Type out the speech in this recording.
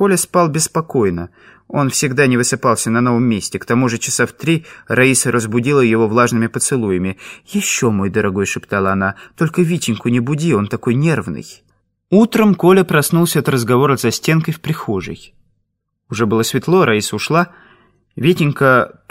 Коля спал беспокойно. Он всегда не высыпался на новом месте. К тому же часа в три Раиса разбудила его влажными поцелуями. «Еще, мой дорогой», — шептала она, — «только Витеньку не буди, он такой нервный». Утром Коля проснулся от разговора за стенкой в прихожей. Уже было светло, Раиса ушла. Витенька